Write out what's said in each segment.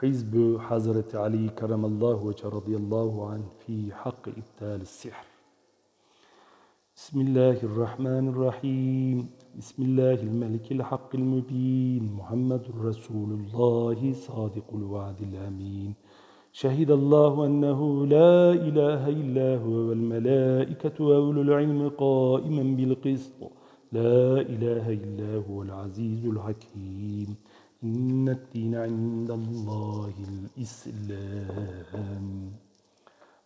حزب حضرة علي كرم الله وجه رضي الله عنه في حق إبتال السحر. بسم الله الرحمن الرحيم. بسم الله الملك الحق المبين. محمد رسول الله صادق الوعد الأمين. شهد الله أنه لا إله إلا هو والملائكة وأولو العلم قائما بالقسط. لا إله إلا هو العزيز الحكيم. إن الدين عند الله الإسلام.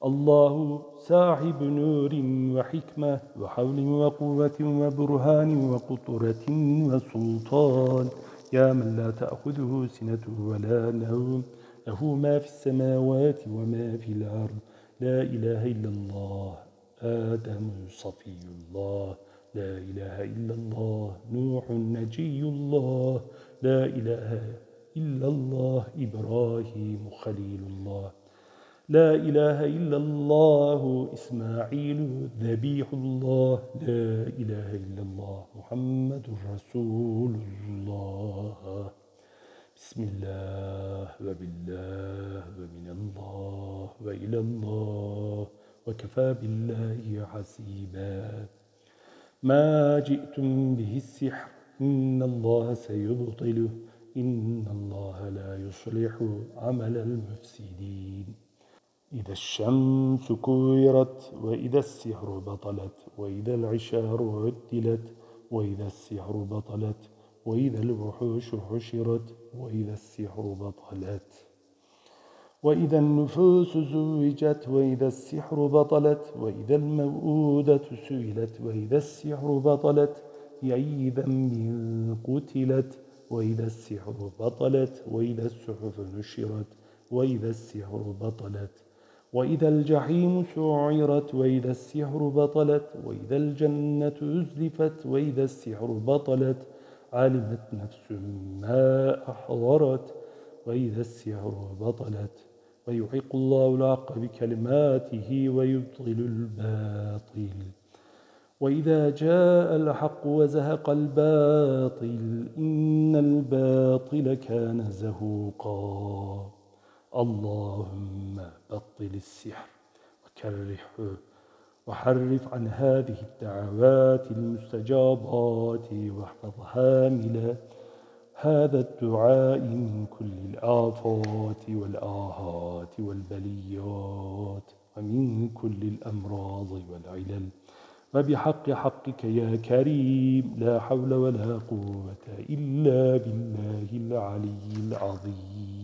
الله صاحب نور وحكمة وحول وقوة وبرهان وقطرة وسلطان. يا من لا تأخذه سنة ولا نوم. له ما في السماوات وما في الأرض. لا إله إلا الله. آدم صفي الله. لا إله إلا الله. نوح نجي الله. لا إله إلا الله إبراهيم خليل الله. لا إله إلا الله إسماعيل ذبيح الله. لا إله إلا الله محمد رسول الله. بسم الله وبالله ومن الله وإلى الله وكفى بالله حسيبا. ما جئتم به السحر إن الله سيبطله إن الله لا يصلح عمل المفسدين. إذا الشمس كورت وإذا السحر بطلت وإذا العشار عدلت وإذا السحر بطلت وإذا الوحوش حشرت وإذا السحر بطلت. وإذا النفوس زوجت وإذا السحر بطلت وإذا الموءودة سئلت وإذا السحر بطلت أي ذنب قتلت وإذا السحر بطلت وإذا السحف نشرت وإذا السحر بطلت. وإذا الجحيم سعرت وإذا السحر بطلت وإذا الجنة أزلفت وإذا السحر بطلت. علمت نفس ما أحضرت وإذا السحر بطلت. ويحق الله الحق بكلماته ويبطل الباطل. وإذا جاء الحق وزهق الباطل إن الباطل كان زهوقا. اللهم بطل السحر وكرهه وحرف عن هذه الدعوات المستجابات واحفظ هاملا هذا الدعاء من كل الآفات والآهات والبليات ومن كل الأمراض والعلل. وبحق حقك يا كريم لا حول ولا قوة إلا بالله العلي العظيم.